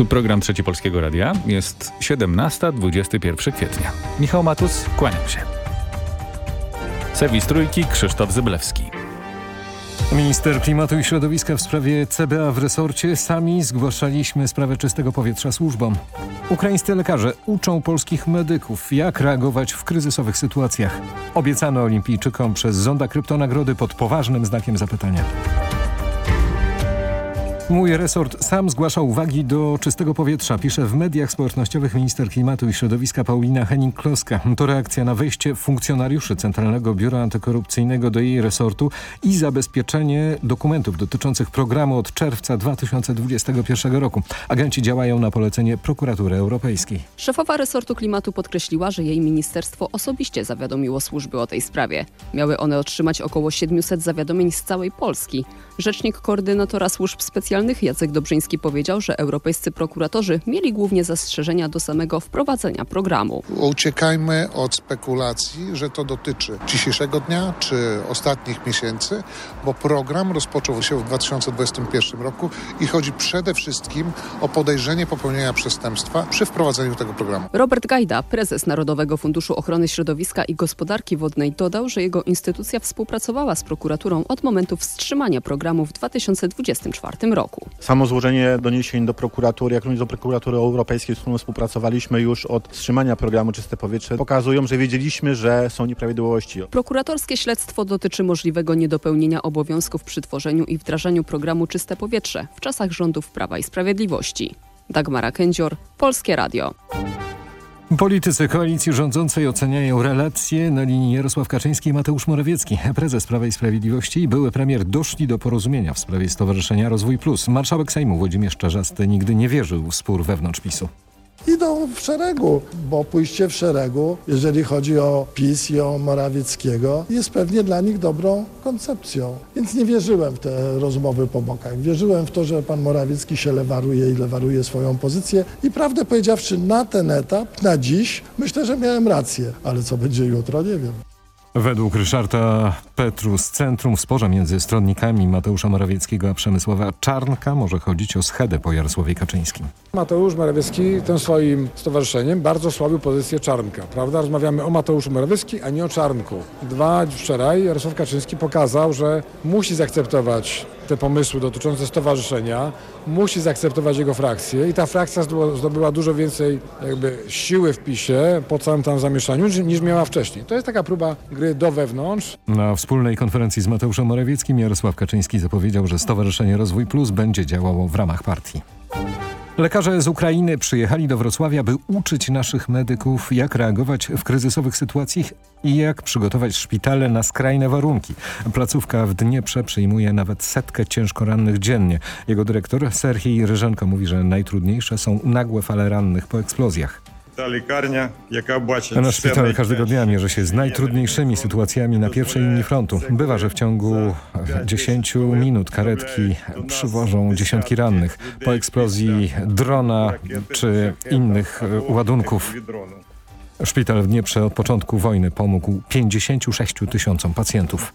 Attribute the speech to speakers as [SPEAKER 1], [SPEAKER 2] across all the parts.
[SPEAKER 1] Tu program Trzeci Polskiego Radia. Jest 17-21 kwietnia. Michał Matus, kłaniam się. Serwis Trójki, Krzysztof Zyblewski.
[SPEAKER 2] Minister Klimatu i Środowiska w sprawie CBA w resorcie sami zgłaszaliśmy sprawę czystego powietrza służbom. Ukraińscy lekarze uczą polskich medyków, jak reagować w kryzysowych sytuacjach. Obiecano olimpijczykom przez Zonda Kryptonagrody pod poważnym znakiem zapytania. Mój resort sam zgłasza uwagi do czystego powietrza, pisze w mediach społecznościowych minister klimatu i środowiska Paulina Henning-Kloska. To reakcja na wejście funkcjonariuszy Centralnego Biura Antykorupcyjnego do jej resortu i zabezpieczenie dokumentów dotyczących programu od czerwca 2021 roku. Agenci działają na polecenie prokuratury europejskiej.
[SPEAKER 3] Szefowa resortu klimatu podkreśliła, że jej ministerstwo osobiście zawiadomiło służby o tej sprawie. Miały one otrzymać około 700 zawiadomień z całej Polski. Rzecznik koordynatora służb specjalnych Jacek Dobrzyński powiedział, że europejscy prokuratorzy mieli głównie zastrzeżenia do samego wprowadzenia programu.
[SPEAKER 4] Uciekajmy od spekulacji, że to dotyczy dzisiejszego dnia czy ostatnich miesięcy, bo program rozpoczął się w 2021 roku i chodzi przede wszystkim o podejrzenie popełnienia przestępstwa przy wprowadzeniu tego programu.
[SPEAKER 3] Robert Gajda, prezes Narodowego Funduszu Ochrony Środowiska i Gospodarki Wodnej dodał, że jego instytucja współpracowała z prokuraturą od momentu wstrzymania programu w 2024 roku.
[SPEAKER 5] Samo złożenie doniesień do prokuratury, jak również do prokuratury europejskiej, z którą współpracowaliśmy już od wstrzymania programu Czyste Powietrze, pokazują, że wiedzieliśmy, że są nieprawidłowości.
[SPEAKER 3] Prokuratorskie śledztwo dotyczy możliwego niedopełnienia obowiązków przy tworzeniu i wdrażaniu programu Czyste Powietrze w czasach rządów Prawa i Sprawiedliwości. Dagmara Kędzior, Polskie Radio.
[SPEAKER 2] Politycy koalicji rządzącej oceniają relacje na linii Jarosław Kaczyński i Mateusz Morawiecki. Prezes Prawa i Sprawiedliwości i były premier doszli do porozumienia w sprawie Stowarzyszenia Rozwój Plus. Marszałek Sejmu Włodzimierz Czarzasty nigdy nie wierzył w spór wewnątrz PiSu.
[SPEAKER 6] Idą w szeregu, bo pójście w szeregu, jeżeli chodzi o PiS i o Morawieckiego, jest pewnie dla nich dobrą koncepcją. Więc nie wierzyłem w te rozmowy po bokach. Wierzyłem w to, że pan Morawiecki się lewaruje i lewaruje swoją pozycję i prawdę powiedziawszy na ten etap, na dziś, myślę, że miałem rację. Ale co będzie jutro, nie wiem.
[SPEAKER 2] Według Ryszarda Petru z Centrum w sporze między stronnikami Mateusza Morawieckiego a Przemysława Czarnka może chodzić o schedę po Jarosławie Kaczyńskim.
[SPEAKER 7] Mateusz Morawiecki tym swoim stowarzyszeniem bardzo słabił pozycję Czarnka, prawda? Rozmawiamy o Mateuszu Morawiecki, a nie o Czarnku. Dwa, wczoraj Jarosław Kaczyński pokazał, że musi zaakceptować te pomysły dotyczące stowarzyszenia, musi zaakceptować jego frakcję i ta frakcja zdobyła dużo więcej jakby siły w PiSie po całym tam zamieszaniu niż miała wcześniej. To jest taka próba gry do wewnątrz.
[SPEAKER 2] Na wspólnej konferencji z Mateuszem Morawieckim Jarosław Kaczyński zapowiedział, że Stowarzyszenie Rozwój Plus będzie działało w ramach partii. Lekarze z Ukrainy przyjechali do Wrocławia, by uczyć naszych medyków, jak reagować w kryzysowych sytuacjach i jak przygotować szpitale na skrajne warunki. Placówka w Dnieprze przyjmuje nawet setkę ciężko rannych dziennie. Jego dyrektor Serhii Ryżenko mówi, że najtrudniejsze są nagłe fale rannych po eksplozjach.
[SPEAKER 8] Ta lekarnia, jaka.
[SPEAKER 2] Nasz szpital każdego dnia mierzy się z najtrudniejszymi sytuacjami na pierwszej linii frontu. Bywa, że w ciągu 10 minut karetki przywożą dziesiątki rannych po eksplozji drona czy innych ładunków. Szpital w Dnieprze od początku wojny pomógł 56 tysiącom pacjentów.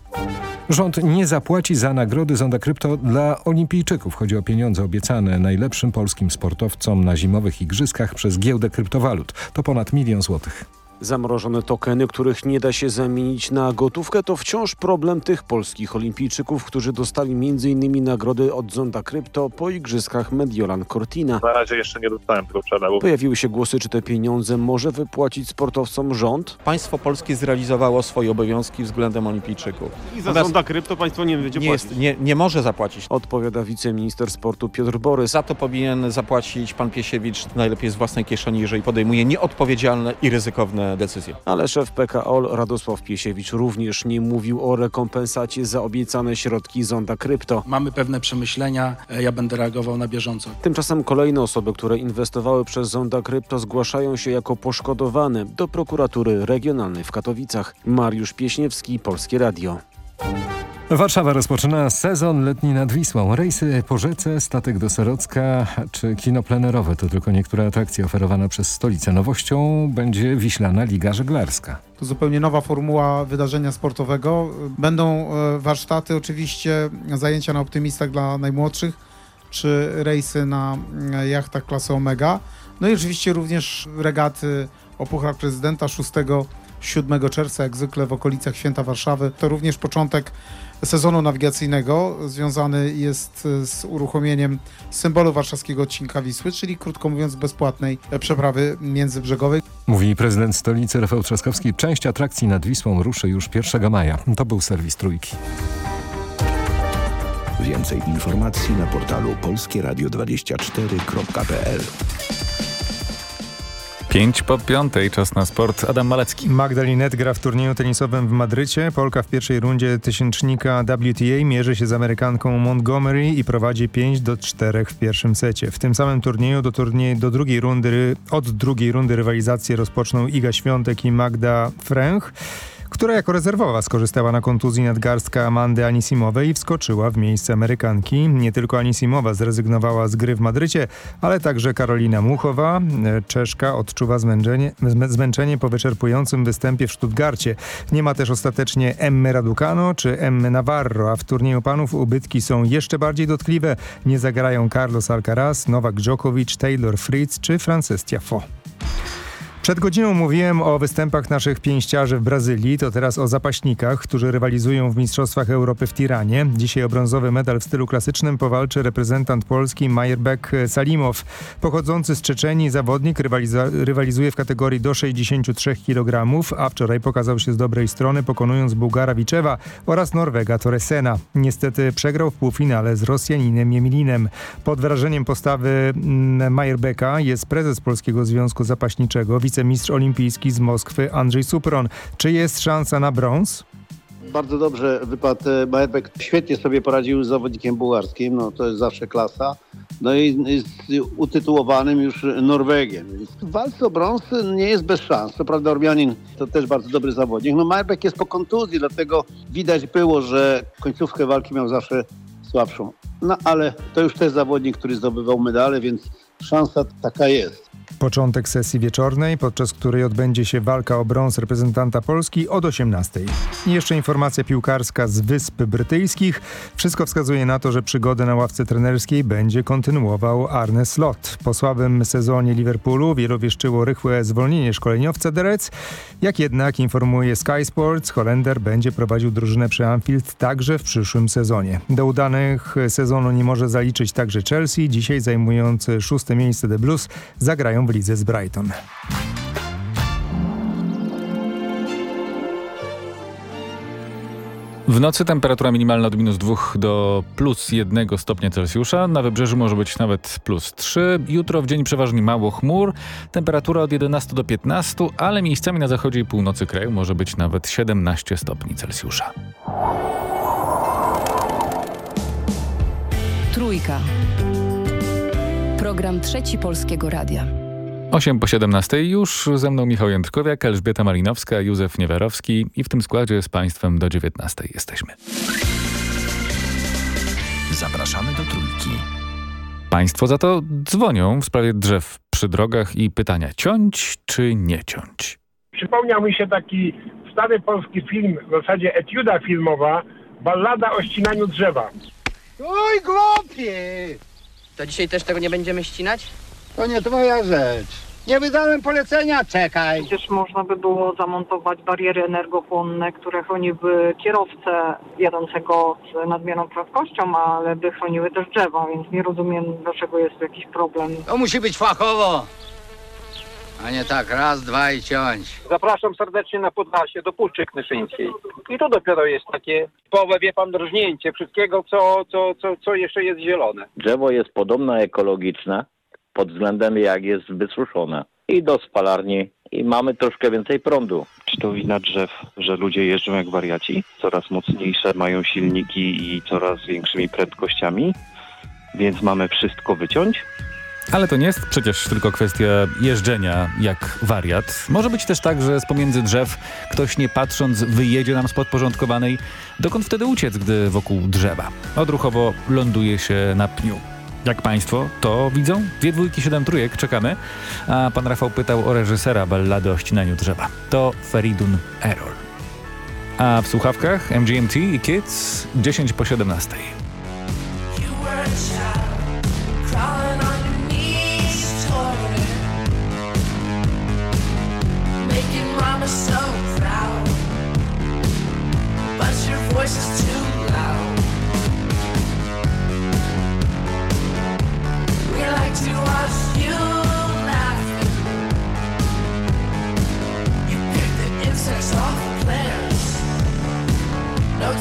[SPEAKER 2] Rząd nie zapłaci za nagrody Zonda Krypto dla olimpijczyków. Chodzi o pieniądze obiecane najlepszym polskim sportowcom na zimowych igrzyskach przez giełdę kryptowalut. To ponad milion złotych.
[SPEAKER 9] Zamrożone tokeny, których nie da się zamienić na gotówkę, to wciąż problem tych polskich olimpijczyków, którzy dostali m.in. nagrody od Zonda Krypto po igrzyskach Mediolan Cortina.
[SPEAKER 10] Na razie jeszcze nie dostałem tego przelewu.
[SPEAKER 9] Pojawiły się głosy, czy te pieniądze może wypłacić sportowcom rząd.
[SPEAKER 5] Państwo polskie zrealizowało swoje obowiązki względem olimpijczyków.
[SPEAKER 10] I za Zonda Krypto państwo nie będzie
[SPEAKER 5] nie,
[SPEAKER 10] płacić.
[SPEAKER 5] jest, nie, nie może zapłacić.
[SPEAKER 9] Odpowiada wiceminister sportu Piotr Borys.
[SPEAKER 5] Za to powinien zapłacić pan Piesiewicz najlepiej z własnej kieszeni, jeżeli podejmuje nieodpowiedzialne i ryzykowne decyzje.
[SPEAKER 9] Ale szef PKO Radosław Piesiewicz również nie mówił o rekompensacie za obiecane środki Zonda Krypto.
[SPEAKER 11] Mamy pewne przemyślenia, ja będę reagował na bieżąco.
[SPEAKER 9] Tymczasem kolejne osoby, które inwestowały przez Zonda Krypto zgłaszają się jako poszkodowane do prokuratury regionalnej w Katowicach. Mariusz Pieśniewski, Polskie Radio.
[SPEAKER 2] Warszawa rozpoczyna sezon letni nad Wisłą. Rejsy po rzece, statek do Serocka czy kino plenerowe to tylko niektóre atrakcje oferowane przez stolicę. Nowością będzie Wiślana Liga Żeglarska.
[SPEAKER 12] To zupełnie nowa formuła wydarzenia sportowego. Będą warsztaty, oczywiście zajęcia na optymistach dla najmłodszych, czy rejsy na mm, jachtach klasy Omega. No i oczywiście również regaty o Puchar Prezydenta 6-7 czerwca, jak zwykle w okolicach Święta Warszawy. To również początek sezonu nawigacyjnego związany jest z uruchomieniem symbolu warszawskiego odcinka Wisły, czyli krótko mówiąc bezpłatnej przeprawy międzybrzegowej.
[SPEAKER 2] Mówi prezydent stolicy Rafał Trzaskowski. Część atrakcji nad Wisłą ruszy już 1 maja. To był serwis Trójki.
[SPEAKER 13] Więcej informacji na portalu polskieradio24.pl
[SPEAKER 1] 5 po piątej, czas na sport. Adam Malecki.
[SPEAKER 14] Magdalinet gra w turnieju tenisowym w Madrycie. Polka w pierwszej rundzie tysięcznika WTA mierzy się z Amerykanką Montgomery i prowadzi 5 do 4 w pierwszym secie. W tym samym turnieju do, turniej, do drugiej rundy, od drugiej rundy rywalizację rozpoczną Iga Świątek i Magda Fręch która jako rezerwowa skorzystała na kontuzji nadgarstka Amandy Anisimowej i wskoczyła w miejsce Amerykanki. Nie tylko Anisimowa zrezygnowała z gry w Madrycie, ale także Karolina Muchowa. Czeszka odczuwa zmęczenie, zmęczenie po wyczerpującym występie w Stuttgarcie. Nie ma też ostatecznie Emmy Raducano czy Emmy Navarro, a w turnieju panów ubytki są jeszcze bardziej dotkliwe. Nie zagrają Carlos Alcaraz, Nowak Djokovic, Taylor Fritz czy Frances Tiafoe. Przed godziną mówiłem o występach naszych pięściarzy w Brazylii, to teraz o zapaśnikach, którzy rywalizują w Mistrzostwach Europy w Tiranie. Dzisiaj o brązowy medal w stylu klasycznym powalczy reprezentant Polski Majerbek Salimow. Pochodzący z Czeczenii zawodnik rywalizuje w kategorii do 63 kg, a wczoraj pokazał się z dobrej strony pokonując Bułgara Wiczewa oraz Norwega Torresena. Niestety przegrał w półfinale z Rosjaninem Jemilinem. Pod wrażeniem postawy mm, Majerbeka jest prezes Polskiego Związku Zapaśniczego, wicemistrz olimpijski z Moskwy Andrzej Supron. Czy jest szansa na brąz?
[SPEAKER 15] Bardzo dobrze wypadł Majerbek. Świetnie sobie poradził z zawodnikiem bułgarskim, no to jest zawsze klasa. No i z utytułowanym już Norwegiem. W walce o brąz nie jest bez szans. Co prawda Ormianin to też bardzo dobry zawodnik. No Majerbek jest po kontuzji, dlatego widać było, że końcówkę walki miał zawsze słabszą. No ale to już też zawodnik, który zdobywał medale, więc szansa taka jest.
[SPEAKER 14] Początek sesji wieczornej, podczas której odbędzie się walka o brąz reprezentanta Polski od 18. I jeszcze informacja piłkarska z Wysp Brytyjskich. Wszystko wskazuje na to, że przygodę na ławce trenerskiej będzie kontynuował Arne Slot. Po słabym sezonie Liverpoolu wielu wieszczyło rychłe zwolnienie szkoleniowca Derec. Jak jednak informuje Sky Sports, Holender będzie prowadził drużynę przy Anfield także w przyszłym sezonie. Do udanych sezonu nie może zaliczyć także Chelsea. Dzisiaj zajmujący szóste miejsce The Blues zagrają w lidze z Brighton.
[SPEAKER 1] W nocy temperatura minimalna od minus 2 do plus 1 stopnia Celsjusza. Na wybrzeżu może być nawet plus 3. Jutro w dzień przeważnie mało chmur. Temperatura od 11 do 15, ale miejscami na zachodzie i północy kraju może być nawet 17 stopni Celsjusza.
[SPEAKER 16] Trójka. Program Trzeci Polskiego Radia.
[SPEAKER 1] 8 po 17 już ze mną Michał Jędrkowiak, Elżbieta Malinowska, Józef Niewiarowski i w tym składzie z Państwem do 19 jesteśmy.
[SPEAKER 13] Zapraszamy do Trójki.
[SPEAKER 1] Państwo za to dzwonią w sprawie drzew przy drogach i pytania ciąć czy nie ciąć.
[SPEAKER 17] Przypomniał mi się taki stary polski film, w zasadzie etiuda filmowa, ballada o ścinaniu drzewa.
[SPEAKER 18] Oj, głupie!
[SPEAKER 19] To dzisiaj też tego nie będziemy ścinać?
[SPEAKER 18] To nie twoja rzecz. Nie wydałem polecenia, czekaj.
[SPEAKER 20] Przecież można by było zamontować bariery energochłonne, które chroniłyby kierowcę jadącego z nadmierną prędkością, ale by chroniły też drzewa, więc nie rozumiem, dlaczego jest tu jakiś problem.
[SPEAKER 18] To musi być fachowo. A nie tak, raz, dwa i ciąć.
[SPEAKER 21] Zapraszam serdecznie na Podlasie, do Puszczy Knyszyńskiej. I to dopiero jest takie typowe, wie pan, drżnięcie wszystkiego, co, co, co, co jeszcze jest zielone.
[SPEAKER 22] Drzewo jest podobno ekologiczne pod względem jak jest wysuszone. I do spalarni i mamy troszkę więcej prądu.
[SPEAKER 23] Czy to wina drzew, że ludzie jeżdżą jak wariaci? Coraz mocniejsze mają silniki i coraz większymi prędkościami, więc mamy wszystko wyciąć?
[SPEAKER 1] Ale to nie jest przecież tylko kwestia jeżdżenia jak wariat. Może być też tak, że z pomiędzy drzew ktoś nie patrząc wyjedzie nam z podporządkowanej. Dokąd wtedy uciec, gdy wokół drzewa? Odruchowo ląduje się na pniu. Jak Państwo to widzą? Dwie dwójki, siedem trójek, czekamy. A pan Rafał pytał o reżysera ballady o ścinaniu drzewa. To Feridun Errol. A w słuchawkach MGMT i Kids 10 po 17.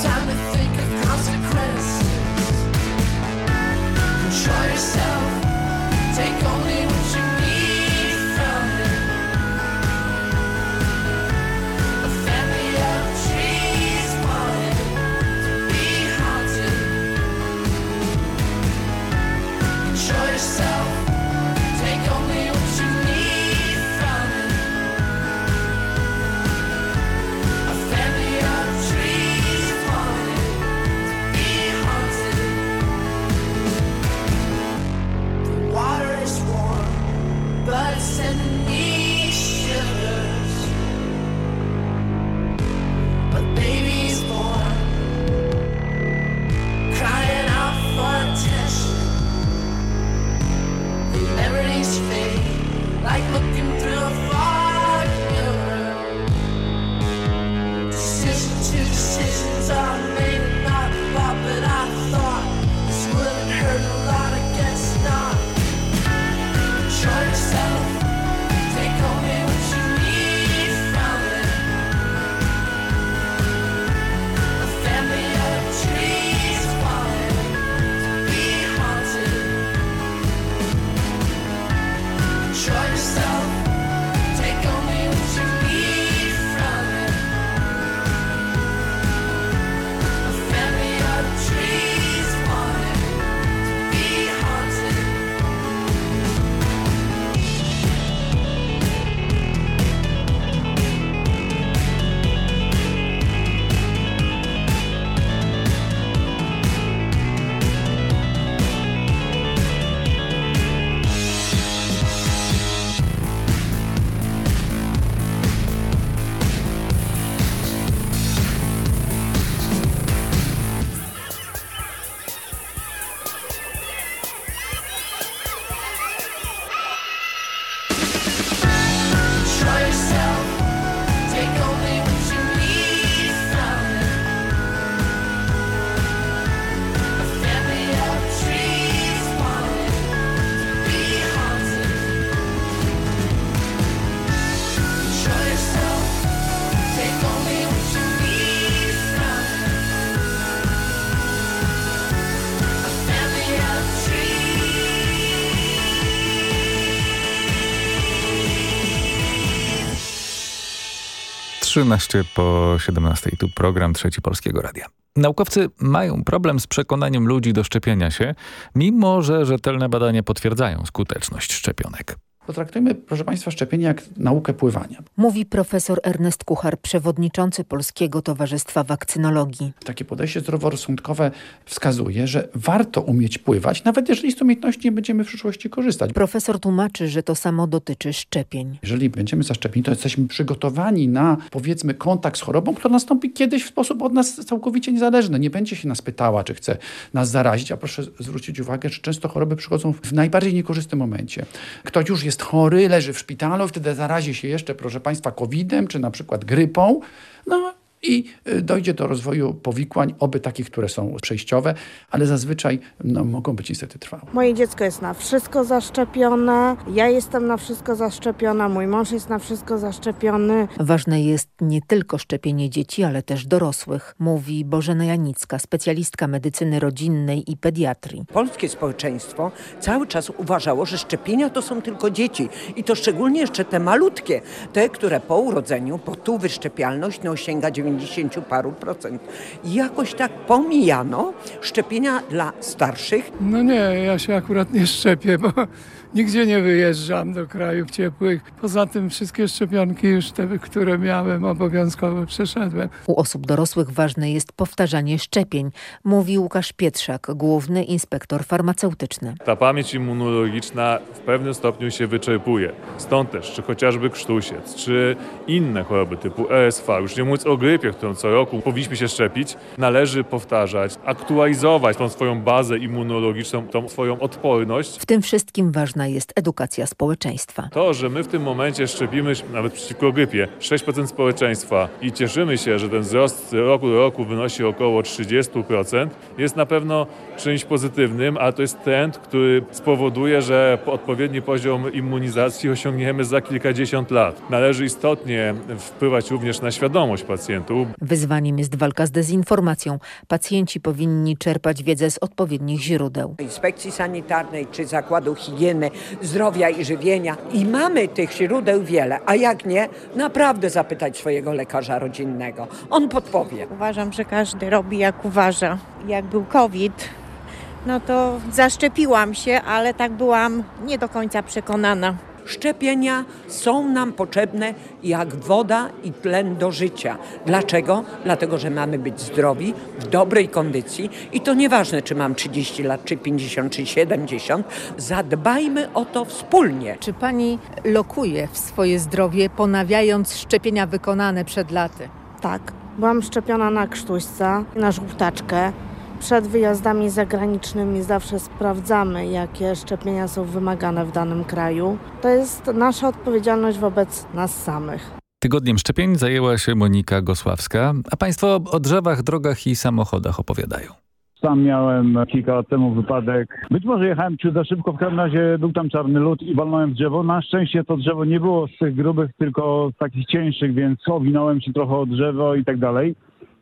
[SPEAKER 24] Time to think of consequences. Control yourself. Take only
[SPEAKER 1] 13 po 17. Tu program Trzeci Polskiego Radia. Naukowcy mają problem z przekonaniem ludzi do szczepienia się, mimo że rzetelne badania potwierdzają skuteczność szczepionek.
[SPEAKER 25] Potraktujmy, proszę Państwa, szczepienie jak naukę pływania.
[SPEAKER 26] Mówi profesor Ernest Kuchar, przewodniczący Polskiego Towarzystwa Wakcynologii.
[SPEAKER 25] Takie podejście zdroworozsądkowe wskazuje, że warto umieć pływać, nawet jeżeli z umiejętności nie będziemy w przyszłości korzystać.
[SPEAKER 26] Profesor tłumaczy, że to samo dotyczy szczepień.
[SPEAKER 25] Jeżeli będziemy zaszczepieni, to jesteśmy przygotowani na, powiedzmy, kontakt z chorobą, która nastąpi kiedyś w sposób od nas całkowicie niezależny. Nie będzie się nas pytała, czy chce nas zarazić, a proszę zwrócić uwagę, że często choroby przychodzą w najbardziej niekorzystnym momencie. Ktoś już jest chory, leży w szpitalu, wtedy zarazi się jeszcze, proszę Państwa, COVID-em, czy na przykład grypą. No i y, dojdzie do rozwoju powikłań, oby takich, które są przejściowe, ale zazwyczaj no, mogą być niestety trwałe.
[SPEAKER 27] Moje dziecko jest na wszystko zaszczepione, ja jestem na wszystko zaszczepiona, mój mąż jest na wszystko zaszczepiony.
[SPEAKER 26] Ważne jest nie tylko szczepienie dzieci, ale też dorosłych, mówi Bożena Janicka, specjalistka medycyny rodzinnej i pediatrii.
[SPEAKER 28] Polskie społeczeństwo cały czas uważało, że szczepienia to są tylko dzieci i to szczególnie jeszcze te malutkie, te, które po urodzeniu, bo tu wyszczepialność no, sięga 90 paru procent. I jakoś tak pomijano szczepienia dla starszych.
[SPEAKER 29] No nie, ja się akurat nie szczepię, bo nigdzie nie wyjeżdżam do krajów ciepłych. Poza tym wszystkie szczepionki już te, które miałem obowiązkowo przeszedłem.
[SPEAKER 26] U osób dorosłych ważne jest powtarzanie szczepień, mówi Łukasz Pietrzak, główny inspektor farmaceutyczny.
[SPEAKER 30] Ta pamięć immunologiczna w pewnym stopniu się wyczerpuje. Stąd też, czy chociażby krztusiec, czy inne choroby typu ESV, już nie mówiąc o grypie, którą co roku powinniśmy się szczepić, należy powtarzać, aktualizować tą swoją bazę immunologiczną, tą swoją odporność.
[SPEAKER 26] W tym wszystkim ważna jest edukacja społeczeństwa.
[SPEAKER 30] To, że my w tym momencie szczepimy nawet przeciwko grypie 6% społeczeństwa i cieszymy się, że ten wzrost roku do roku wynosi około 30%, jest na pewno czymś pozytywnym, ale to jest trend, który spowoduje, że odpowiedni poziom immunizacji osiągniemy za kilkadziesiąt lat. Należy istotnie wpływać również na świadomość pacjentów.
[SPEAKER 26] Wyzwaniem jest walka z dezinformacją. Pacjenci powinni czerpać wiedzę z odpowiednich źródeł.
[SPEAKER 28] Inspekcji Sanitarnej czy Zakładu Higieny Zdrowia i Żywienia i mamy tych źródeł wiele, a jak nie, naprawdę zapytać swojego lekarza rodzinnego. On podpowie.
[SPEAKER 31] Uważam, że każdy robi jak uważa. Jak był COVID, no to zaszczepiłam się, ale tak byłam nie do końca przekonana.
[SPEAKER 28] Szczepienia są nam potrzebne jak woda i tlen do życia. Dlaczego? Dlatego, że mamy być zdrowi, w dobrej kondycji i to nieważne, czy mam 30 lat, czy 50, czy 70. Zadbajmy o to wspólnie.
[SPEAKER 26] Czy pani lokuje w swoje zdrowie, ponawiając szczepienia wykonane przed laty?
[SPEAKER 27] Tak. Byłam szczepiona na krztuśca, na żółtaczkę. Przed wyjazdami zagranicznymi zawsze sprawdzamy, jakie szczepienia są wymagane w danym kraju. To jest nasza odpowiedzialność wobec nas samych.
[SPEAKER 1] Tygodniem szczepień zajęła się Monika Gosławska, a państwo o drzewach, drogach i samochodach opowiadają.
[SPEAKER 32] Sam miałem kilka lat temu wypadek. Być może jechałem ciut za szybko, w każdym razie był tam czarny lód i walnąłem w drzewo. Na szczęście to drzewo nie było z tych grubych, tylko z takich cięższych, więc owinąłem się trochę o drzewo i tak dalej.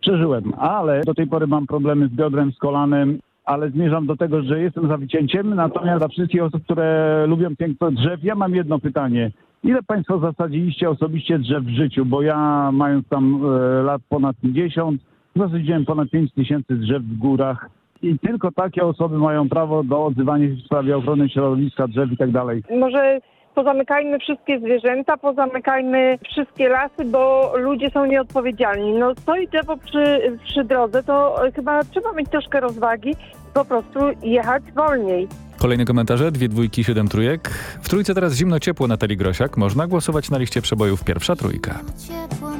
[SPEAKER 32] Przeżyłem, ale do tej pory mam problemy z biodrem, z kolanem, ale zmierzam do tego, że jestem za wycięciem. Natomiast dla wszystkich osób, które lubią piękno drzew, ja mam jedno pytanie. Ile Państwo zasadziliście osobiście drzew w życiu? Bo ja mając tam e, lat ponad 50, zasadziłem ponad 5 tysięcy drzew w górach. I tylko takie osoby mają prawo do odzywania się w sprawie ochrony środowiska, drzew i tak dalej.
[SPEAKER 33] Może pozamykajmy wszystkie zwierzęta, pozamykajmy wszystkie lasy, bo ludzie są nieodpowiedzialni. No stoi drzewo przy, przy drodze, to chyba trzeba mieć troszkę rozwagi, po prostu jechać wolniej.
[SPEAKER 1] Kolejne komentarze, dwie dwójki, siedem trójek. W trójce teraz zimno ciepło Natalii Grosiak. Można głosować na liście przebojów pierwsza trójka.
[SPEAKER 34] Ciepło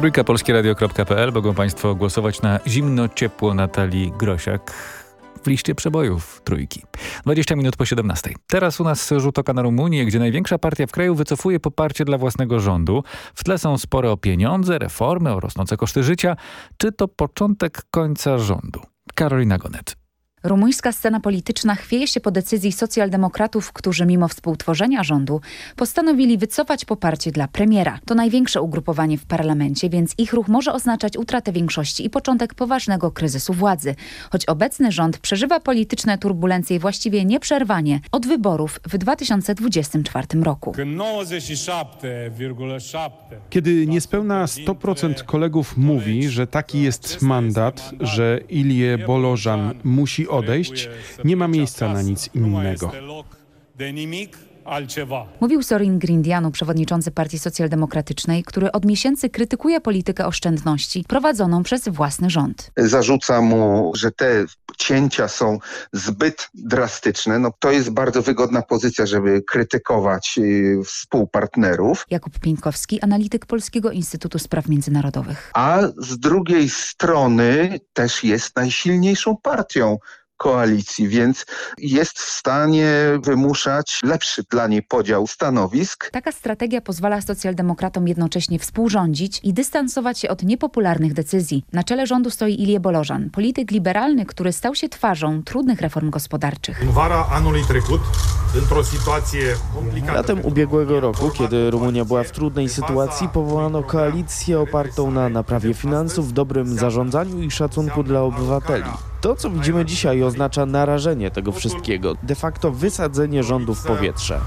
[SPEAKER 1] Trójka polskieradio.pl mogą Państwo głosować na zimno-ciepło Natalii Grosiak w liście przebojów trójki. 20 minut po 17. Teraz u nas rzut oka na Rumunię, gdzie największa partia w kraju wycofuje poparcie dla własnego rządu. W tle są spore o pieniądze, reformy, o rosnące koszty życia. Czy to początek końca rządu? Karolina Gonet.
[SPEAKER 35] Rumuńska scena polityczna chwieje się po decyzji socjaldemokratów, którzy mimo współtworzenia rządu postanowili wycofać poparcie dla premiera. To największe ugrupowanie w parlamencie, więc ich ruch może oznaczać utratę większości i początek poważnego kryzysu władzy. Choć obecny rząd przeżywa polityczne turbulencje właściwie nieprzerwanie od wyborów w 2024 roku.
[SPEAKER 36] Kiedy niespełna 100% kolegów mówi, że taki jest mandat, że Ilie Bolożan musi odejść, nie ma miejsca na nic innego.
[SPEAKER 35] Mówił Sorin Grindianu, przewodniczący Partii Socjaldemokratycznej, który od miesięcy krytykuje politykę oszczędności prowadzoną przez własny rząd.
[SPEAKER 37] Zarzuca mu, że te cięcia są zbyt drastyczne. No, to jest bardzo wygodna pozycja, żeby krytykować y, współpartnerów.
[SPEAKER 35] Jakub Pieńkowski, analityk Polskiego Instytutu Spraw Międzynarodowych.
[SPEAKER 37] A z drugiej strony też jest najsilniejszą partią koalicji, więc jest w stanie wymuszać lepszy dla niej podział stanowisk.
[SPEAKER 35] Taka strategia pozwala socjaldemokratom jednocześnie współrządzić i dystansować się od niepopularnych decyzji. Na czele rządu stoi Ilie Bolożan, polityk liberalny, który stał się twarzą trudnych reform gospodarczych.
[SPEAKER 38] Latem ubiegłego roku, kiedy Rumunia była w trudnej sytuacji, powołano koalicję opartą na naprawie finansów, dobrym zarządzaniu i szacunku dla obywateli. To, co widzimy dzisiaj, oznacza narażenie tego wszystkiego, de facto wysadzenie rządu w powietrze.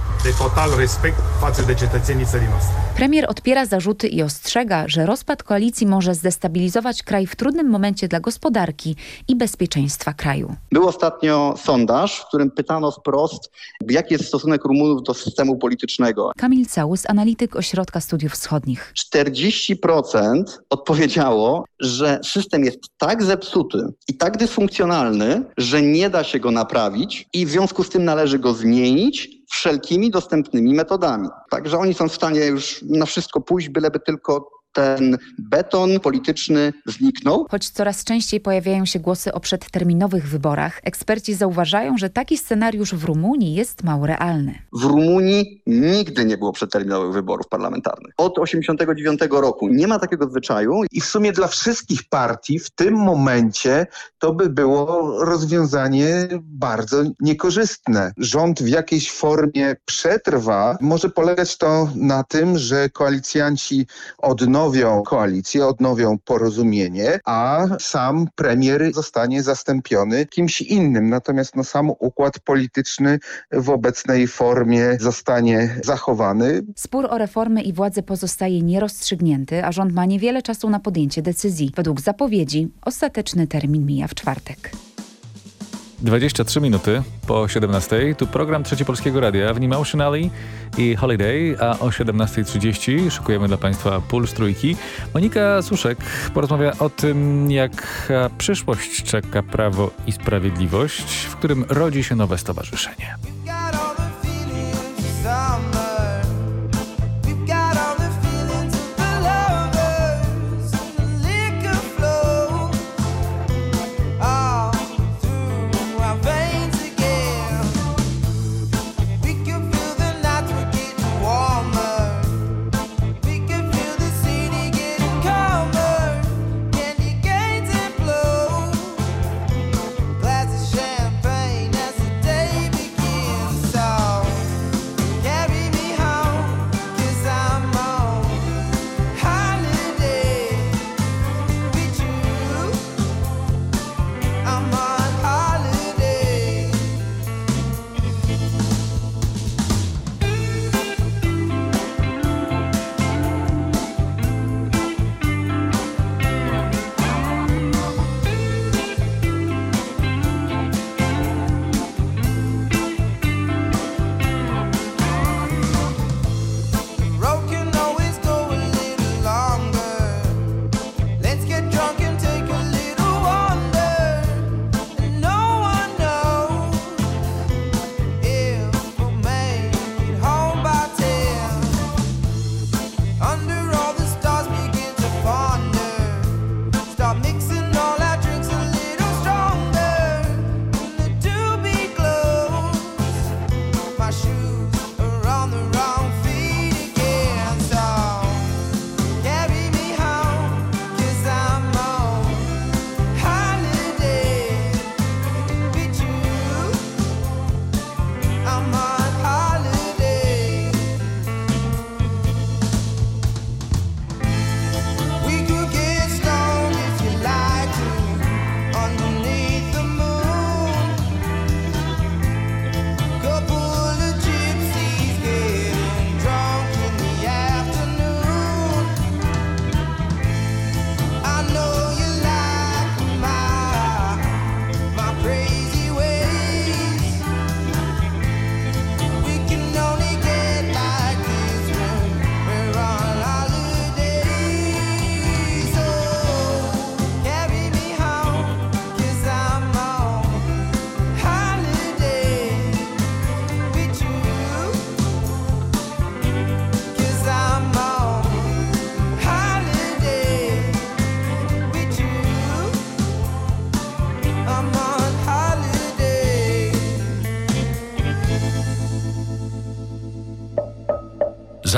[SPEAKER 35] Premier odpiera zarzuty i ostrzega, że rozpad koalicji może zdestabilizować kraj w trudnym momencie dla gospodarki i bezpieczeństwa kraju.
[SPEAKER 39] Był ostatnio sondaż, w którym pytano wprost, jaki jest stosunek Rumunów do systemu politycznego.
[SPEAKER 35] Kamil Całus, analityk Ośrodka Studiów Wschodnich.
[SPEAKER 39] 40% odpowiedziało, że system jest tak zepsuty i tak dysfunkcjonalny, że nie da się go naprawić i w związku z tym należy go zmienić wszelkimi dostępnymi metodami. Także oni są w stanie już na wszystko pójść, byleby tylko ten beton polityczny zniknął.
[SPEAKER 35] Choć coraz częściej pojawiają się głosy o przedterminowych wyborach, eksperci zauważają, że taki scenariusz w Rumunii jest mało realny.
[SPEAKER 39] W Rumunii nigdy nie było przedterminowych wyborów parlamentarnych. Od 1989 roku nie ma takiego zwyczaju.
[SPEAKER 37] I w sumie dla wszystkich partii w tym momencie to by było rozwiązanie bardzo niekorzystne. Rząd w jakiejś formie przetrwa. Może polegać to na tym, że koalicjanci odnowią koalicję, odnowią porozumienie, a sam premier zostanie zastąpiony kimś innym. Natomiast no, sam układ polityczny w obecnej formie zostanie zachowany.
[SPEAKER 35] Spór o reformy i władzę pozostaje nierozstrzygnięty, a rząd ma niewiele czasu na podjęcie decyzji. Według zapowiedzi ostateczny termin mija w czwartek.
[SPEAKER 1] 23 minuty po 17. Tu program Trzeci Polskiego Radia w nim Emotionally i Holiday, a o 17.30 szykujemy dla Państwa Puls Trójki. Monika Suszek porozmawia o tym, jak przyszłość czeka Prawo i Sprawiedliwość, w którym rodzi się nowe stowarzyszenie.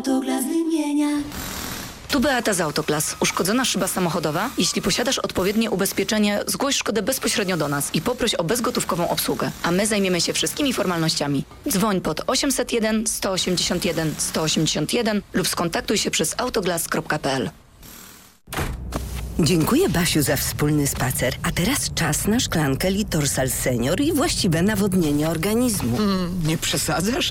[SPEAKER 40] Autoglas wymienia.
[SPEAKER 41] Tu Beata z Autoglas. Uszkodzona szyba samochodowa? Jeśli posiadasz odpowiednie ubezpieczenie, zgłoś szkodę bezpośrednio do nas i poproś o bezgotówkową obsługę, a my zajmiemy się wszystkimi formalnościami. Dzwoń pod 801 181 181 lub skontaktuj się przez autoglas.pl.
[SPEAKER 42] Dziękuję Basiu za wspólny spacer. A teraz czas na szklankę Litorsal Senior i właściwe nawodnienie organizmu.
[SPEAKER 43] nie przesadzasz?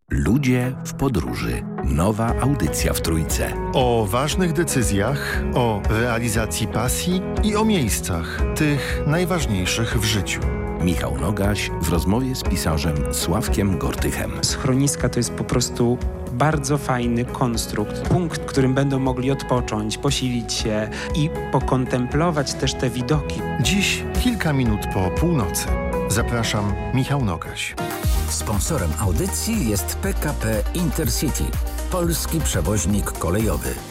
[SPEAKER 44] Ludzie w podróży. Nowa audycja w Trójce.
[SPEAKER 45] O ważnych decyzjach, o realizacji pasji i o miejscach, tych najważniejszych w życiu.
[SPEAKER 44] Michał Nogaś w rozmowie z pisarzem Sławkiem Gortychem.
[SPEAKER 46] Schroniska to jest po prostu bardzo fajny konstrukt. Punkt, w którym będą mogli odpocząć, posilić się i pokontemplować też te widoki.
[SPEAKER 45] Dziś kilka minut po północy. Zapraszam, Michał Nogaś.
[SPEAKER 47] Sponsorem audycji jest PKP Intercity, polski przewoźnik kolejowy.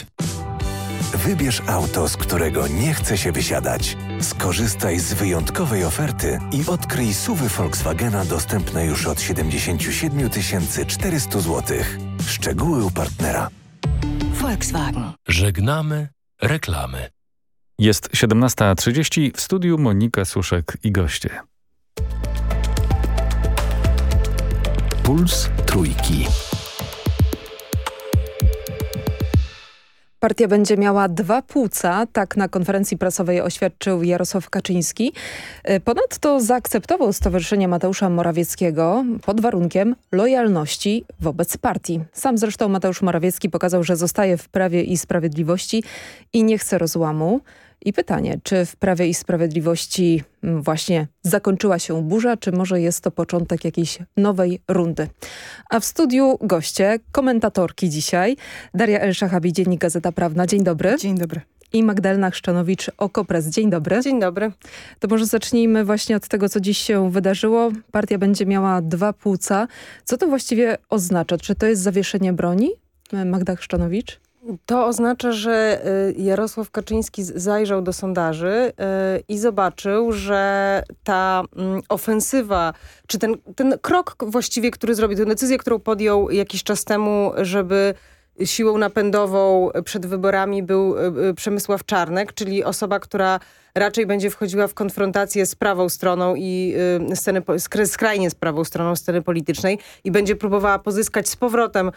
[SPEAKER 44] Wybierz auto, z którego nie chce się wysiadać. Skorzystaj z wyjątkowej oferty i odkryj suwy Volkswagena dostępne już od 77 400 zł. Szczegóły u partnera.
[SPEAKER 48] Volkswagen.
[SPEAKER 1] Żegnamy reklamy.
[SPEAKER 49] Jest 17.30 w studiu Monika Suszek i goście.
[SPEAKER 44] Puls Trójki.
[SPEAKER 49] Partia będzie miała dwa płuca, tak na konferencji prasowej oświadczył Jarosław Kaczyński. E, Ponadto zaakceptował Stowarzyszenie Mateusza Morawieckiego pod warunkiem lojalności wobec partii. Sam zresztą Mateusz Morawiecki pokazał, że zostaje w Prawie i Sprawiedliwości i nie chce rozłamu. I pytanie, czy w Prawie i Sprawiedliwości mm, właśnie zakończyła się burza, czy może jest to początek jakiejś nowej rundy. A w studiu goście, komentatorki dzisiaj, Daria Elszachabi, Dziennik Gazeta Prawna. Dzień dobry.
[SPEAKER 50] Dzień dobry.
[SPEAKER 49] I Magdalena Chrzczanowicz, Okopres. Dzień dobry.
[SPEAKER 50] Dzień dobry.
[SPEAKER 49] To może zacznijmy właśnie od tego, co dziś się wydarzyło. Partia będzie miała dwa płuca. Co to właściwie oznacza? Czy to jest zawieszenie broni? Magda Chrzczanowicz?
[SPEAKER 50] To oznacza, że y, Jarosław Kaczyński zajrzał do sondaży y, i zobaczył, że ta mm, ofensywa, czy ten, ten krok właściwie, który zrobił, tę decyzję, którą podjął jakiś czas temu, żeby siłą napędową przed wyborami był y, Przemysław Czarnek, czyli osoba, która raczej będzie wchodziła w konfrontację z prawą stroną i y, sceny, skrajnie z prawą stroną sceny politycznej i będzie próbowała pozyskać z powrotem y,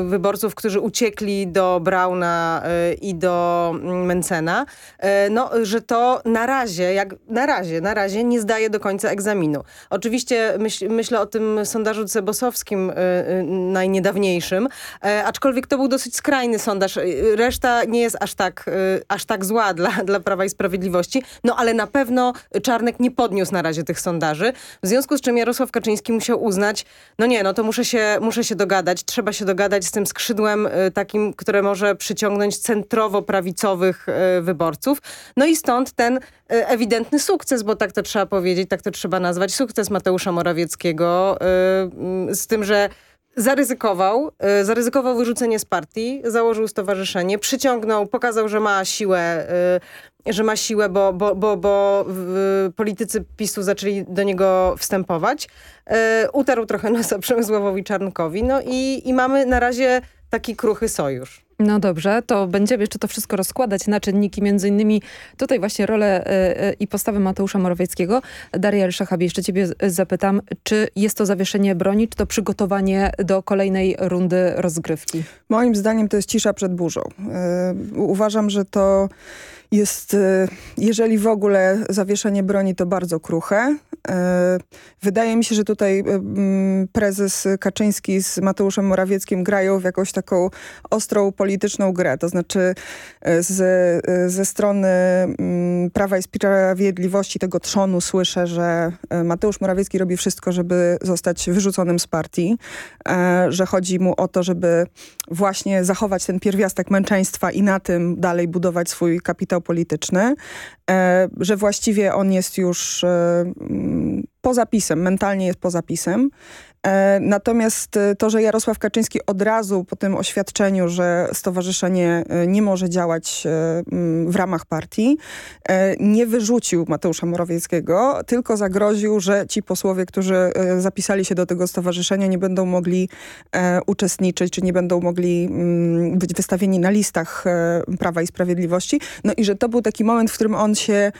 [SPEAKER 50] y, wyborców, którzy uciekli do Brauna y, i do mm, Mencena, y, no, że to na razie, jak na razie, na razie nie zdaje do końca egzaminu. Oczywiście myśl, myślę o tym sondażu cebosowskim y, y, najniedawniejszym, e, aczkolwiek to był dosyć skrajny sondaż. Y, Reszta nie jest aż tak, y, aż tak zła dla, dla Prawa i Sprawiedliwości, no ale na pewno Czarnek nie podniósł na razie tych sondaży, w związku z czym Jarosław Kaczyński musiał uznać, no nie, no to muszę się, muszę się dogadać, trzeba się dogadać z tym skrzydłem y, takim, które może przyciągnąć centrowo-prawicowych y, wyborców. No i stąd ten y, ewidentny sukces, bo tak to trzeba powiedzieć, tak to trzeba nazwać, sukces Mateusza Morawieckiego y, y, z tym, że zaryzykował, zaryzykował wyrzucenie z partii, założył stowarzyszenie, przyciągnął, pokazał, że ma siłę, że ma siłę, bo, bo, bo, bo y, politycy PiSu zaczęli do niego wstępować. Y, utarł trochę nosa Przemysławowi Czarnkowi, no i, i mamy na razie taki kruchy sojusz.
[SPEAKER 49] No dobrze, to będziemy jeszcze to wszystko rozkładać na czynniki, między innymi tutaj właśnie rolę e, e, i postawę Mateusza Morawieckiego. Daria Ryszachabi, jeszcze ciebie zapytam, czy jest to zawieszenie broni, czy to przygotowanie do kolejnej rundy rozgrywki?
[SPEAKER 51] Moim zdaniem to jest cisza przed burzą. Uważam, że to jest, yy, jeżeli w ogóle zawieszenie broni, to bardzo kruche. Yy, wydaje mi się, że tutaj yy, mm, prezes Kaczyński z Mateuszem Morawieckim grają w jakąś taką ostrą polityczną grę. To znaczy z, ze strony mm, Prawa i Sprawiedliwości, tego trzonu słyszę, że Mateusz Morawiecki robi wszystko, żeby zostać wyrzuconym z partii, e, że chodzi mu o to, żeby właśnie zachować ten pierwiastek męczeństwa i na tym dalej budować swój kapitał polityczny, e, że właściwie on jest już e, poza pisem, mentalnie jest poza pisem. E, Natomiast e, to, że Jarosław Kaczyński od razu po tym oświadczeniu, że stowarzyszenie e, nie może działać w ramach partii, nie wyrzucił Mateusza Morawieckiego, tylko zagroził, że ci posłowie, którzy zapisali się do tego stowarzyszenia nie będą mogli uczestniczyć, czy nie będą mogli mm, być wystawieni na listach Prawa i Sprawiedliwości. No i że to był taki moment, w którym on się,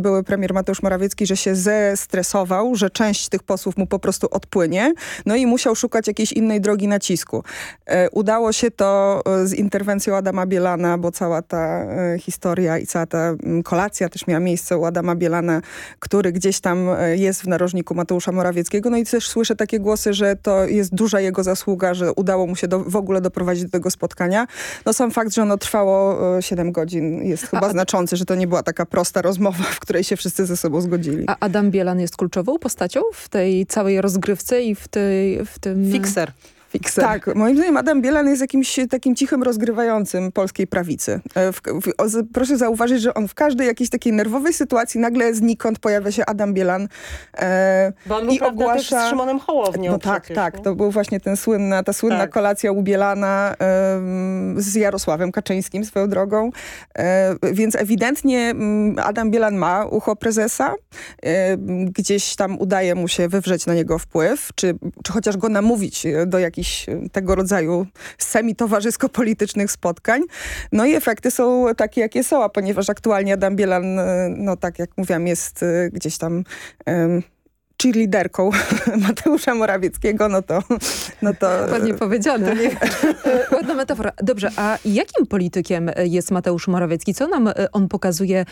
[SPEAKER 51] były premier Mateusz Morawiecki, że się zestresował, że część tych posłów mu po prostu odpłynie, no i musiał szukać jakiejś innej drogi nacisku. E, udało się to e, z interwencją Adama Bielana, bo cała ta e, historia i cała ta kolacja też miała miejsce u Adama Bielana, który gdzieś tam jest w narożniku Mateusza Morawieckiego. No i też słyszę takie głosy, że to jest duża jego zasługa, że udało mu się do, w ogóle doprowadzić do tego spotkania. No sam fakt, że ono trwało e, 7 godzin jest chyba znaczący, że to nie była taka prosta rozmowa, w której się wszyscy ze sobą zgodzili.
[SPEAKER 49] A Adam Bielan jest kluczową postacią w tej całej rozgrywce i w, tej, w tym...
[SPEAKER 50] Fixer.
[SPEAKER 49] Fixer.
[SPEAKER 51] Tak, moim zdaniem Adam Bielan jest jakimś takim cichym rozgrywającym polskiej prawicy. E, W, w, o, z- proszę zauważyć, że on w każdej jakiejś takiej nerwowej sytuacji nagle znikąd pojawia się Adam Bielan e,
[SPEAKER 50] Bo on był,
[SPEAKER 51] i ogłasza...
[SPEAKER 50] z Szymonem Hołownią
[SPEAKER 51] No tak,
[SPEAKER 50] przecież,
[SPEAKER 51] tak.
[SPEAKER 50] nie?
[SPEAKER 51] To był właśnie ten słynna, ta słynna
[SPEAKER 50] Tak.
[SPEAKER 51] kolacja u Bielana em, z Jarosławem Kaczyńskim swoją drogą. E, więc ewidentnie mm, Adam Bielan ma ucho prezesa. E, gdzieś tam udaje mu się wywrzeć na niego wpływ, czy, czy chociaż go namówić e, do jakichś e, tego rodzaju semi-towarzysko-politycznych spotkań. No i efekty są takie, jakie są, a ponieważ aktualnie Adam Bielan, e, no tak jak mówiłam, jest e, gdzieś tam... cheerleaderką Mateusza Morawieckiego, no to... No to
[SPEAKER 49] Ładnie powiedziane. Ładna metafora. Dobrze, a jakim politykiem jest Mateusz Morawiecki? Co nam e, on pokazuje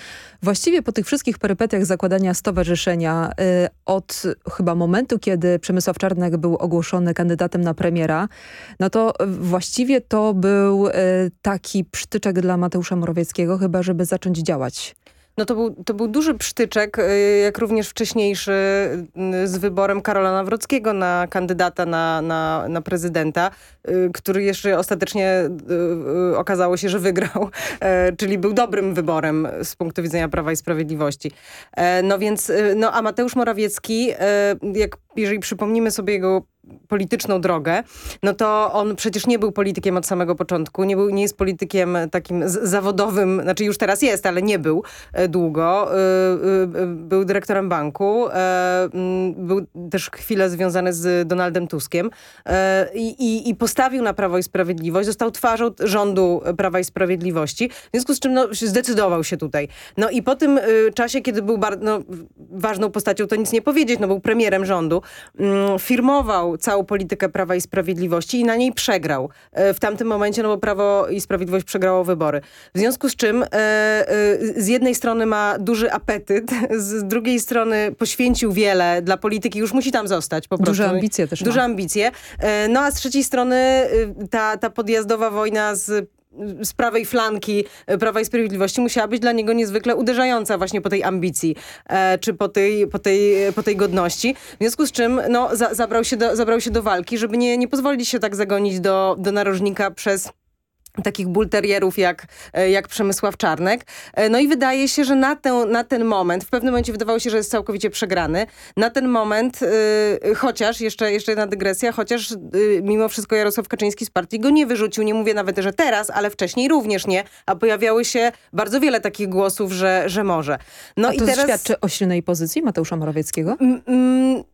[SPEAKER 49] właściwie po tych wszystkich perypetiach zakładania stowarzyszenia e, od chyba momentu, kiedy Przemysław Czarnek był ogłoszony kandydatem na premiera, no to właściwie to był e, taki przytyczek dla Mateusza Morawieckiego, chyba żeby zacząć działać.
[SPEAKER 50] No to był, to był duży przytyczek, y, jak również wcześniejszy y, z wyborem Karola Nawrockiego na kandydata na, na, na prezydenta, y, który jeszcze ostatecznie okazało się, że wygrał, e, czyli był dobrym wyborem z punktu widzenia Prawa i Sprawiedliwości. E, No więc, no a Mateusz Morawiecki, e, jak, jeżeli przypomnimy sobie jego polityczną drogę, no to on przecież nie był politykiem od samego początku, nie, był, nie jest politykiem takim zawodowym, znaczy już teraz jest, ale nie był długo. Był dyrektorem banku, był też chwilę związany z Donaldem Tuskiem i, i, i postawił na Prawo i Sprawiedliwość, został twarzą rządu Prawa i Sprawiedliwości, w związku z czym no, zdecydował się tutaj. No i po tym czasie, kiedy był no, ważną postacią, to nic nie powiedzieć, no był premierem rządu, firmował całą politykę Prawa i Sprawiedliwości i na niej przegrał. E, w tamtym momencie, no bo Prawo i Sprawiedliwość przegrało wybory. W związku z czym e, e, z jednej strony ma duży apetyt, z drugiej strony poświęcił wiele dla polityki, już musi tam zostać po prostu.
[SPEAKER 49] Duże ambicje też
[SPEAKER 50] Duże
[SPEAKER 49] ma.
[SPEAKER 50] ambicje. No a z trzeciej strony ta, ta podjazdowa wojna z z prawej flanki Prawa i Sprawiedliwości musiała być dla niego niezwykle uderzająca właśnie po tej ambicji, e, czy po tej, po, tej, po tej godności. W związku z czym no, za, zabrał, się do, zabrał się do walki, żeby nie, nie pozwolić się tak zagonić do, do narożnika przez takich bulterierów jak, e, jak Przemysław Czarnek. E, no i wydaje się, że na, tę, na ten moment, w pewnym momencie wydawało się, że jest całkowicie przegrany. Na ten moment, yy, chociaż, jeszcze, jeszcze jedna dygresja, chociaż yy, mimo wszystko Jarosław Kaczyński z partii go nie wyrzucił. Nie mówię nawet, że teraz, ale wcześniej również nie. A pojawiały się bardzo wiele takich głosów, że, że może. No
[SPEAKER 49] A to
[SPEAKER 50] i teraz...
[SPEAKER 49] świadczy o silnej pozycji Mateusza Morawieckiego?
[SPEAKER 50] Mm, mm,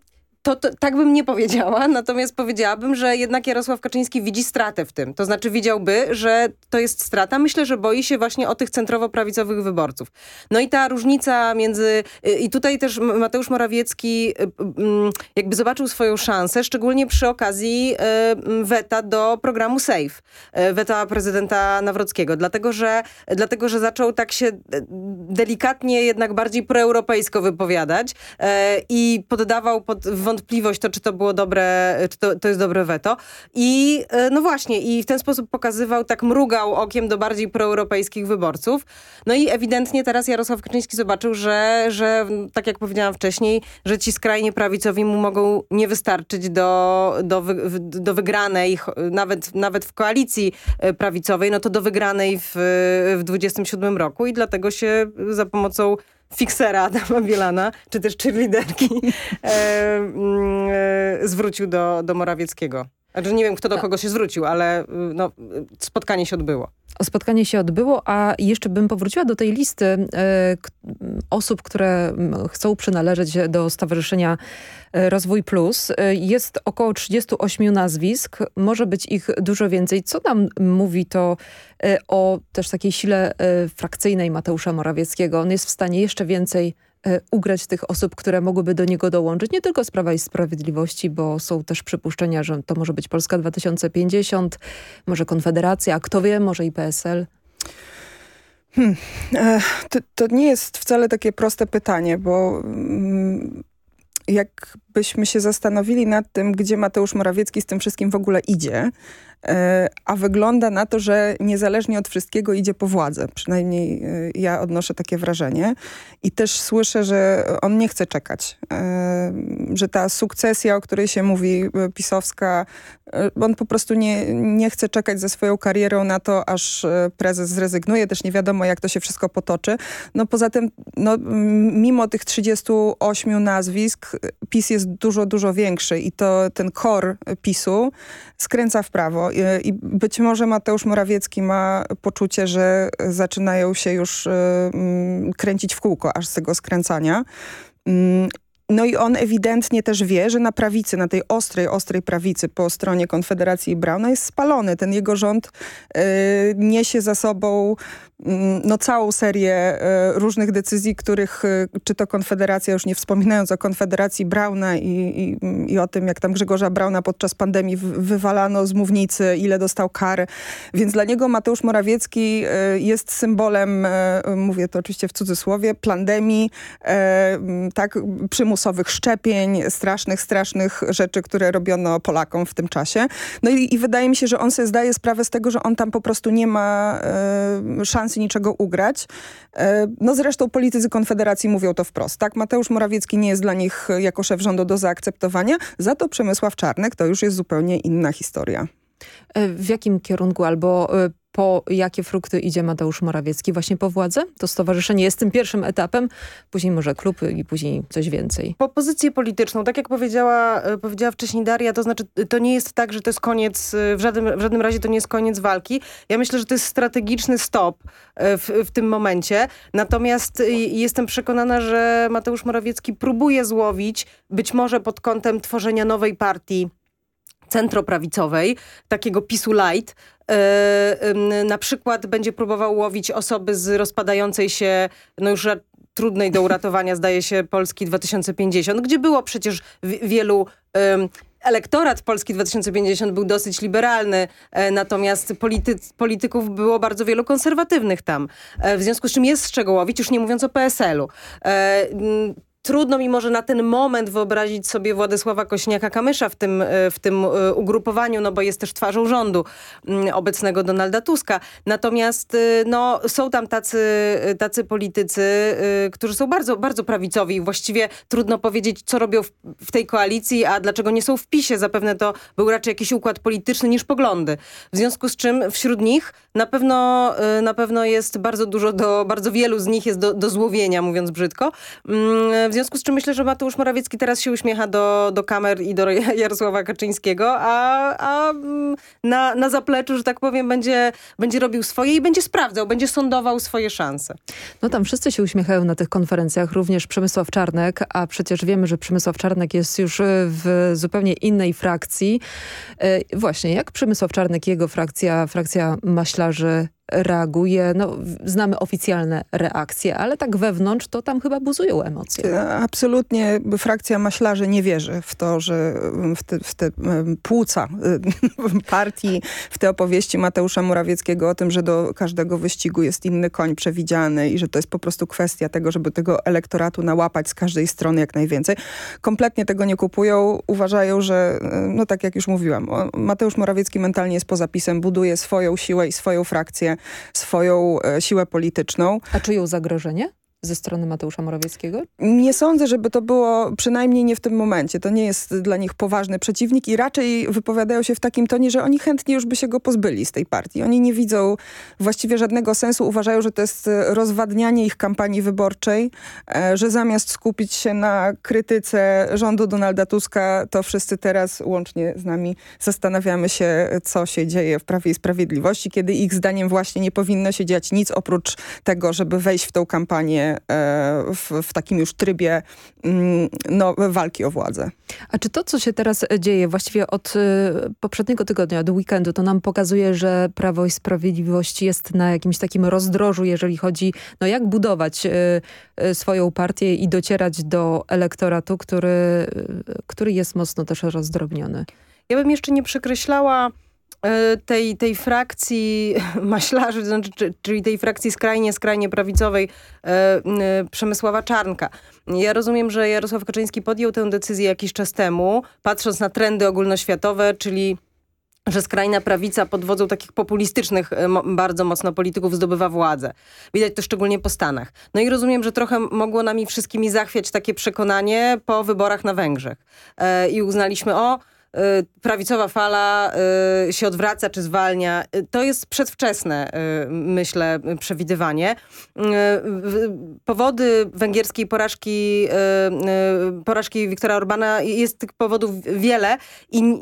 [SPEAKER 50] to, to, tak bym nie powiedziała, natomiast powiedziałabym, że jednak Jarosław Kaczyński widzi stratę w tym. To znaczy widziałby, że to jest strata. Myślę, że boi się właśnie o tych centrowo-prawicowych wyborców. No i ta różnica między... I tutaj też Mateusz Morawiecki y, mm, jakby zobaczył swoją szansę, szczególnie przy okazji y, weta do programu SAFE, y, weta prezydenta Nawrockiego, dlatego że, dlatego, że zaczął tak się delikatnie jednak bardziej proeuropejsko wypowiadać i poddawał pod wątpliwość to, czy to było dobre, czy to, to jest dobre weto. I e, no właśnie, i w ten sposób pokazywał, tak mrugał okiem do bardziej proeuropejskich wyborców. No i ewidentnie teraz Jarosław Kaczyński zobaczył, że, że tak jak powiedziałam wcześniej, że ci skrajnie prawicowi mu mogą nie wystarczyć do, do, wy, do wygranej, nawet, nawet w koalicji e, prawicowej, no to do wygranej w, w 27 roku i dlatego się za pomocą fiksera Adama Bielana, czy też cheerleaderki, e, mm, e, zwrócił do, do Morawieckiego. Znaczy nie wiem, kto do kogo się zwrócił, ale y, no, spotkanie się odbyło.
[SPEAKER 49] Spotkanie się odbyło, a jeszcze bym powróciła do tej listy e, osób, które chcą przynależeć do Stowarzyszenia e, Rozwój Plus. Jest około 38 nazwisk, może być ich dużo więcej. Co nam mówi to o też takiej sile e, frakcyjnej Mateusza Morawieckiego? On jest w stanie jeszcze więcej ugrać tych osób, które mogłyby do niego dołączyć, nie tylko z Prawa i Sprawiedliwości, bo są też przypuszczenia, że to może być Polska 2050, może Konfederacja, a kto wie, może i PSL.
[SPEAKER 51] Hmm. E, to, to, nie jest wcale takie proste pytanie, bo mm, jakbyśmy się zastanowili nad tym, gdzie Mateusz Morawiecki z tym wszystkim w ogóle idzie, E, a wygląda na to, że niezależnie od wszystkiego idzie po władzę. Przynajmniej e, ja odnoszę takie wrażenie. I też słyszę, że on nie chce czekać. E, że ta sukcesja, o której się mówi, pisowska, on po prostu nie, nie chce czekać ze swoją karierą na to, aż prezes zrezygnuje. Też nie wiadomo, jak to się wszystko potoczy. No poza tym, no, mimo tych 38 nazwisk, PiS jest dużo, dużo większy i to ten kor PiSu skręca w prawo i być może Mateusz Morawiecki ma poczucie, że zaczynają się już y, mm, kręcić w kółko aż z tego skręcania. No i on ewidentnie też wie, że na prawicy, na tej ostrej, ostrej prawicy po stronie Konfederacji Brauna jest spalony. Ten jego rząd y, niesie za sobą Mm, no, całą serię e, różnych decyzji, których e, czy to Konfederacja, już nie wspominając o Konfederacji Brauna i, i, i o tym, jak tam Grzegorza Brauna podczas pandemii wywalano z mównicy, ile dostał kar. Więc dla niego Mateusz Morawiecki e, jest symbolem, mówię to oczywiście w cudzysłowie, pandemii, tak, przymusowych szczepień, strasznych, strasznych rzeczy, które robiono Polakom w tym czasie. No i, i wydaje mi się, że on sobie zdaje sprawę z tego, że on tam po prostu nie ma szansy szansy niczego ugrać. E, no zresztą politycy Konfederacji mówią to wprost. Tak, Mateusz Morawiecki nie jest dla nich jako szef rządu do zaakceptowania, za to Przemysław Czarnek to już jest zupełnie inna historia.
[SPEAKER 49] E, w jakim kierunku albo e, po jakie frukty idzie Mateusz Morawiecki? Właśnie po władzę? To stowarzyszenie jest tym pierwszym etapem, później może klub i później coś więcej.
[SPEAKER 50] Po pozycję polityczną, tak jak powiedziała, e, powiedziała wcześniej Daria, to znaczy to nie jest tak, że to jest koniec, e, w żadnym, w żadnym razie to nie jest koniec walki. Ja myślę, że to jest strategiczny stop e, w, w tym momencie. Natomiast jestem przekonana, że Mateusz Morawiecki próbuje złowić, być może pod kątem tworzenia nowej partii centroprawicowej, takiego PiSu light, na przykład będzie próbował łowić osoby z rozpadającej się, no już trudnej do uratowania, zdaje się, Polski 2050, gdzie było przecież wielu elektorat Polski 2050 był dosyć liberalny, e, natomiast polity, polityków było bardzo wielu konserwatywnych tam. E, w związku z czym jest z czego łowić, już nie mówiąc o PSL-u. E, trudno mi może na ten moment wyobrazić sobie Władysława Kośniaka-Kamysza w tym, e, w tym e, ugrupowaniu, no bo jest też twarzą rządu mm, obecnego Donalda Tuska. Natomiast e, no, są tam tacy, tacy politycy, którzy są bardzo, bardzo prawicowi właściwie trudno powiedzieć, co robią w, w tej koalicji, a dlaczego nie są w PiSie. Zapewne to był raczej jakiś układ polityczny niż poglądy. W związku z czym wśród nich na pewno, na pewno jest bardzo dużo, do, bardzo wielu z nich jest do, do złowienia, mówiąc brzydko. Mm, w związku z czym myślę, że Mateusz Morawiecki teraz się uśmiecha do, do kamer i do Jarosława Kaczyńskiego, a, a mm, na, na zapleczu, że tak powiem, będzie, będzie robił swoje i będzie sprawdzał, będzie sądował swoje szanse.
[SPEAKER 49] No tam wszyscy się uśmiechają na tych konferencjach, również Przemysław Czarnek, a przecież wiemy, że Przemysław Czarnek jest już w zupełnie innej frakcji. E, właśnie, jak Przemysław Czarnek, jego frakcja, frakcja maślarzy reaguje, no znamy oficjalne reakcje, ale tak wewnątrz to tam chyba buzują emocje.
[SPEAKER 51] Absolutnie frakcja maślarzy nie wierzy w to, że w te, w te płuca partii, w te opowieści Mateusza Morawieckiego o tym, że do każdego wyścigu jest inny koń przewidziany i że to jest po prostu kwestia tego, żeby tego elektoratu nałapać z każdej strony jak najwięcej. Kompletnie tego nie kupują. Uważają, że, no tak jak już mówiłam, Mateusz Morawiecki mentalnie jest poza pisem, buduje swoją siłę i swoją frakcję swoją e, siłę polityczną.
[SPEAKER 49] A czują zagrożenie? Ze strony Mateusza Morawieckiego?
[SPEAKER 51] Nie sądzę, żeby to było, przynajmniej nie w tym momencie. To nie jest dla nich poważny przeciwnik i raczej wypowiadają się w takim tonie, że oni chętnie już by się go pozbyli z tej partii. Oni nie widzą właściwie żadnego sensu. Uważają, że to jest rozwadnianie ich kampanii wyborczej, e, że zamiast skupić się na krytyce rządu Donalda Tuska, to wszyscy teraz, łącznie z nami, zastanawiamy się, co się dzieje w Prawie i Sprawiedliwości, kiedy ich zdaniem właśnie nie powinno się dziać nic oprócz tego, żeby wejść w tą kampanię E, w, w takim już trybie mm, no, walki o władzę.
[SPEAKER 49] A czy to, co się teraz dzieje właściwie od e, poprzedniego tygodnia, od weekendu, to nam pokazuje, że Prawo i Sprawiedliwość jest na jakimś takim rozdrożu, jeżeli chodzi, no jak budować e, swoją partię i docierać do elektoratu, który, który jest mocno też rozdrobniony.
[SPEAKER 50] Ja bym jeszcze nie przekreślała tej, tej frakcji maślarzy, znaczy, czyli tej frakcji skrajnie, skrajnie prawicowej e, Przemysława Czarnka. Ja rozumiem, że Jarosław Kaczyński podjął tę decyzję jakiś czas temu, patrząc na trendy ogólnoświatowe, czyli że skrajna prawica pod wodzą takich populistycznych e, bardzo mocno polityków zdobywa władzę. Widać to szczególnie po Stanach. No i rozumiem, że trochę mogło nami wszystkimi zachwiać takie przekonanie po wyborach na Węgrzech. E, I uznaliśmy, o prawicowa fala y, się odwraca czy zwalnia. Y, to jest przedwczesne, myślę, przewidywanie. Powody węgierskiej porażki, porażki Wiktora Orbana jest tych powodów wiele i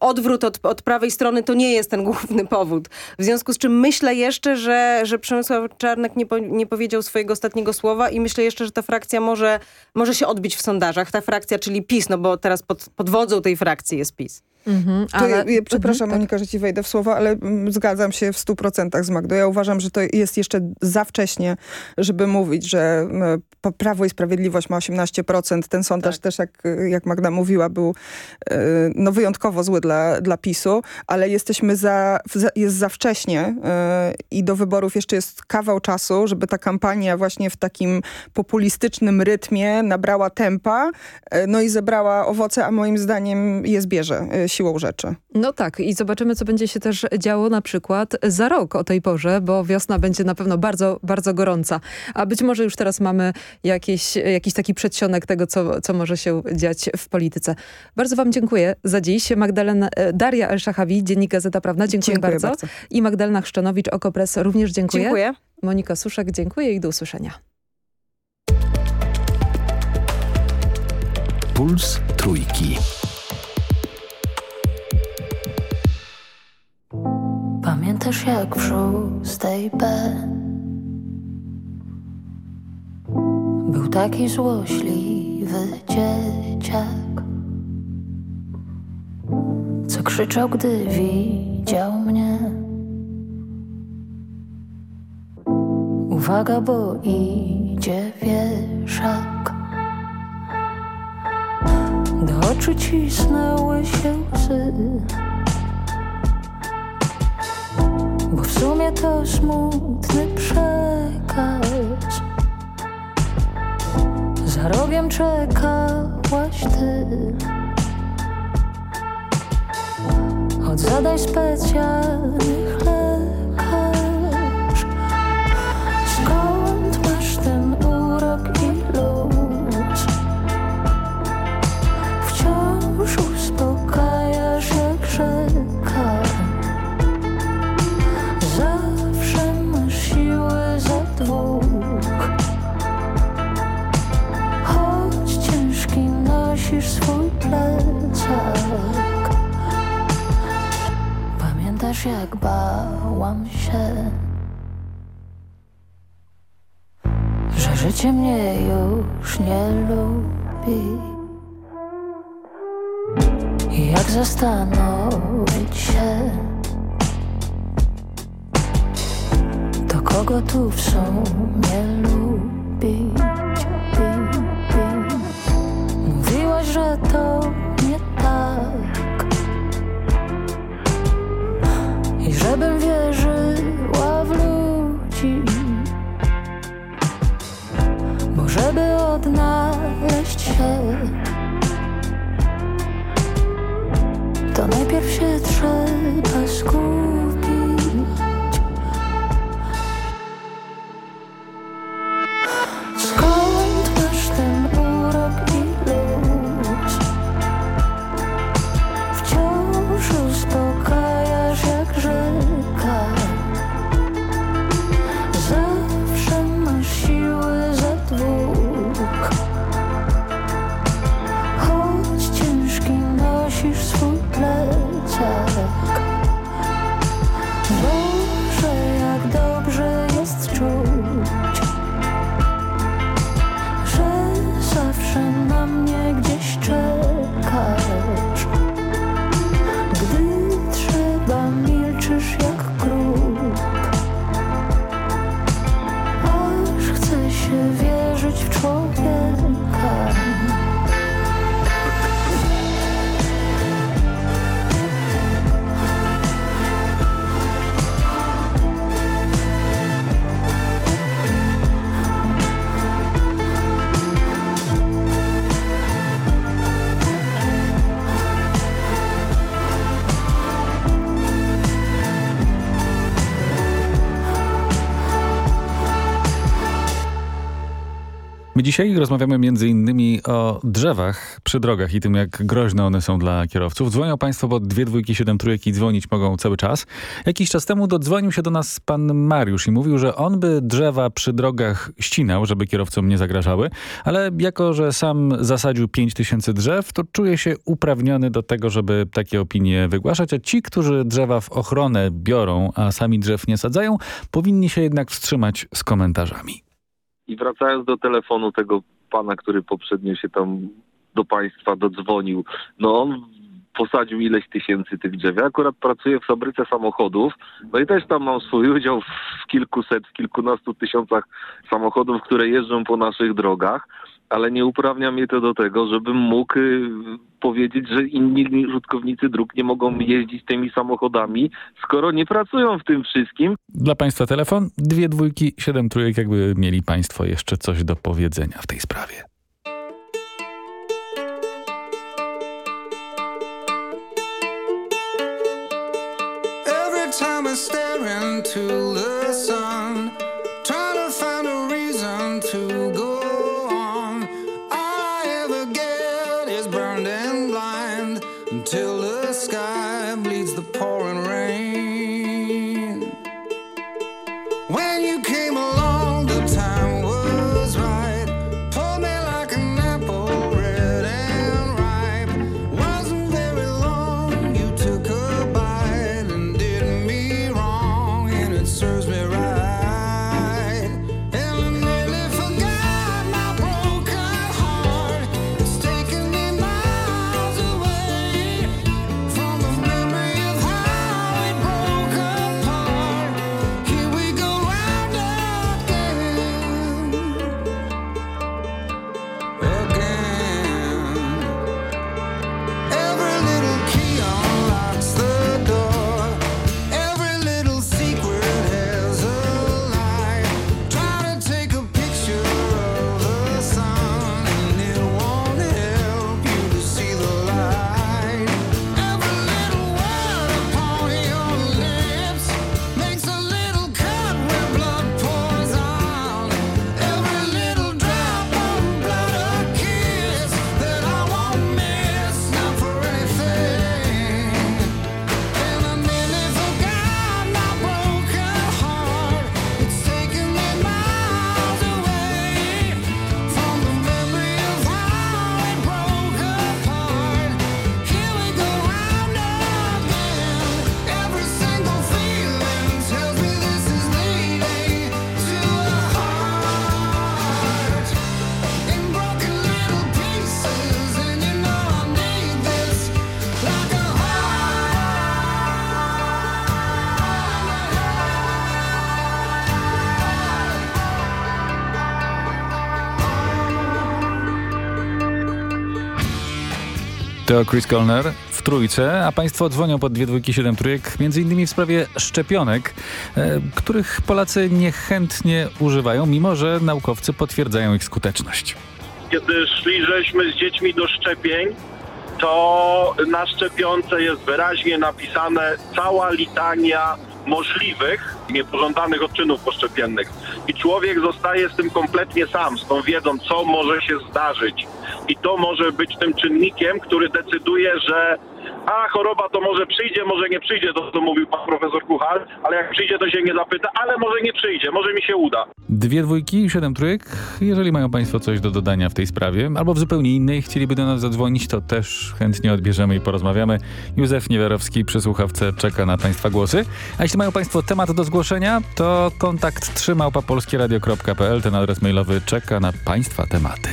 [SPEAKER 50] odwrót od, od prawej strony to nie jest ten główny powód. W związku z czym myślę jeszcze, że, że Przemysław Czarnek nie, po, nie powiedział swojego ostatniego słowa i myślę jeszcze, że ta frakcja może, może się odbić w sondażach. Ta frakcja, czyli PiS, no bo teraz pod, pod wodzą tej frakcji si spis.
[SPEAKER 51] Mhm, ale... ja, ja, przepraszam mhm, Monika, że ci wejdę w słowo, ale mm, zgadzam się w stu procentach z Magdą. Ja uważam, że to jest jeszcze za wcześnie, żeby mówić, że mm, Prawo i Sprawiedliwość ma 18%. Ten sondaż tak. też, jak, jak Magda mówiła, był e, no, wyjątkowo zły dla, dla PiSu, ale jesteśmy za, jest za wcześnie e, i do wyborów jeszcze jest kawał czasu, żeby ta kampania właśnie w takim populistycznym rytmie nabrała tempa, e, no i zebrała owoce, a moim zdaniem je zbierze siłą rzeczy.
[SPEAKER 49] No tak i zobaczymy, co będzie się też działo na przykład za rok o tej porze, bo wiosna będzie na pewno bardzo, bardzo gorąca. A być może już teraz mamy jakieś, jakiś taki przedsionek tego, co, co może się dziać w polityce. Bardzo wam dziękuję za dziś. Magdalena, e, Daria Elszachawi, Dziennik Gazeta Prawna, dziękuję,
[SPEAKER 51] Dziękuję
[SPEAKER 49] bardzo.
[SPEAKER 51] bardzo.
[SPEAKER 49] I Magdalena Chrzczanowicz, Okopres, również dziękuję.
[SPEAKER 50] Dziękuję.
[SPEAKER 49] Monika Suszek, dziękuję i do usłyszenia.
[SPEAKER 52] Puls Trójki.
[SPEAKER 53] Pamiętasz jak w szóstej B Był taki złośliwy dzieciak Co krzyczał, gdy widział mnie. Uwaga, bo idzie wieszak. Do oczu cisnęły się łzy sumie to smutny przekaz. Za rogiem czekałaś ty. Od zadań specjalnych Życie mnie już nie lubi. Jak zastanowić się To kogo tu w sumie lubić? Mówiłaś, że to nie tak. I żebym wierzyła w ludzi żeby odnaleźć się. To najpierw się trzeba skupić
[SPEAKER 1] dzisiaj rozmawiamy innymi o drzewach przy drogach i tym, jak groźne one są dla kierowców. Dzwonią Państwo, bo dwie dwójki, siedem trójek i dzwonić mogą cały czas. Jakiś czas temu dodzwonił się do nas pan Mariusz i mówił, że on by drzewa przy drogach ścinał, żeby kierowcom nie zagrażały, ale jako, że sam zasadził pięć tysięcy drzew, to czuje się uprawniony do tego, żeby takie opinie wygłaszać, a ci, którzy drzewa w ochronę biorą, a sami drzew nie sadzają, powinni się jednak wstrzymać z komentarzami.
[SPEAKER 54] I wracając do telefonu tego pana, który poprzednio się tam do państwa dodzwonił, no on posadził ileś tysięcy tych drzew. Ja akurat pracuję w fabryce samochodów, no i też tam mam swój udział w kilkuset, w kilkunastu tysiącach samochodów, które jeżdżą po naszych drogach, ale nie uprawnia mnie to do tego, żebym mógł y, powiedzieć, że inni użytkownicy dróg nie mogą jeździć tymi samochodami, skoro nie pracują w tym wszystkim.
[SPEAKER 1] Dla Państwa telefon, dwie dwójki, siedem trójek, jakby mieli Państwo jeszcze coś do powiedzenia w tej sprawie.
[SPEAKER 55] Every time I stare into the sun the sky bleeds the pouring rain. To
[SPEAKER 1] Chris Colner w trójce, a państwo dzwonią pod dwie dwójki siedem trójek, między innymi w sprawie szczepionek, e, których Polacy niechętnie używają, mimo że naukowcy potwierdzają ich skuteczność.
[SPEAKER 56] Kiedy szliśmy z dziećmi do szczepień, to na szczepionce jest wyraźnie napisane cała litania możliwych niepożądanych odczynów poszczepiennych. I człowiek zostaje z tym kompletnie sam, z tą wiedzą, co może się zdarzyć. I to może być tym czynnikiem, który decyduje, że a choroba to może przyjdzie, może nie przyjdzie, to co mówił pan profesor Kuchar, ale jak przyjdzie, to się nie zapyta, ale może nie przyjdzie, może mi się uda.
[SPEAKER 1] Dwie dwójki i siedem trójek. Jeżeli mają państwo coś do dodania w tej sprawie, albo w zupełnie innej, chcieliby do nas zadzwonić, to też chętnie odbierzemy i porozmawiamy. Józef Niewiarowski przy słuchawce czeka na państwa głosy. A jeśli mają państwo temat do zgłoszenia, to kontakt trzymałpapolskieradio.pl, ten adres mailowy czeka na państwa tematy.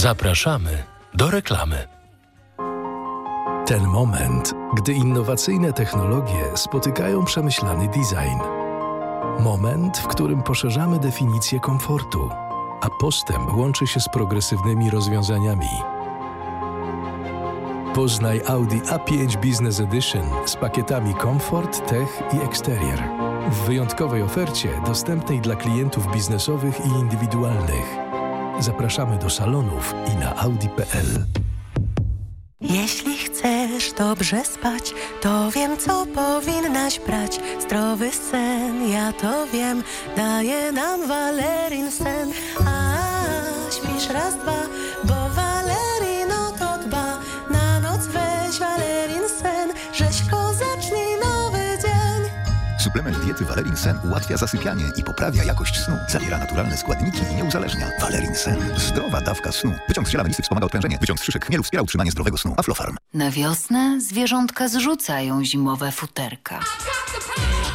[SPEAKER 52] Zapraszamy do reklamy.
[SPEAKER 57] Ten moment, gdy innowacyjne technologie spotykają przemyślany design. Moment, w którym poszerzamy definicję komfortu, a postęp łączy się z progresywnymi rozwiązaniami. Poznaj Audi A5 Business Edition z pakietami Comfort, Tech i Exterior. W wyjątkowej ofercie dostępnej dla klientów biznesowych i indywidualnych. Zapraszamy do salonów i na audi.pl.
[SPEAKER 24] Jeśli chcesz dobrze spać, to wiem, co powinnaś brać. Zdrowy sen, ja to wiem, daje nam Valerin sen. A śpisz raz, dwa,
[SPEAKER 58] Suplement diety Valerin Sen ułatwia zasypianie i poprawia jakość snu. Zawiera naturalne składniki i nie uzależnia. Valerin Sen. Zdrowa dawka snu. Wyciąg z ziela wspomaga odprężenie. Wyciąg z szyszek chmielu wspiera utrzymanie zdrowego snu. Aflofarm.
[SPEAKER 59] Na wiosnę zwierzątka zrzucają zimowe futerka.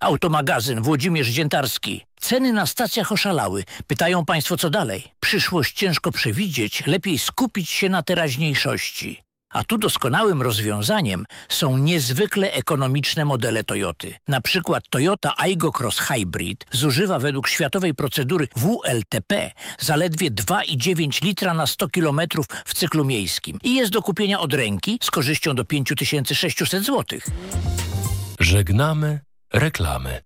[SPEAKER 60] Automagazyn Włodzimierz Dziętarski. Ceny na stacjach oszalały. Pytają Państwo co dalej. Przyszłość ciężko przewidzieć, lepiej skupić się na teraźniejszości. A tu doskonałym rozwiązaniem są niezwykle ekonomiczne modele Toyoty. Na przykład Toyota Aygo Cross Hybrid zużywa według światowej procedury WLTP zaledwie 2,9 litra na 100 km w cyklu miejskim i jest do kupienia od ręki z korzyścią do 5600 zł.
[SPEAKER 52] Żegnamy reklamy.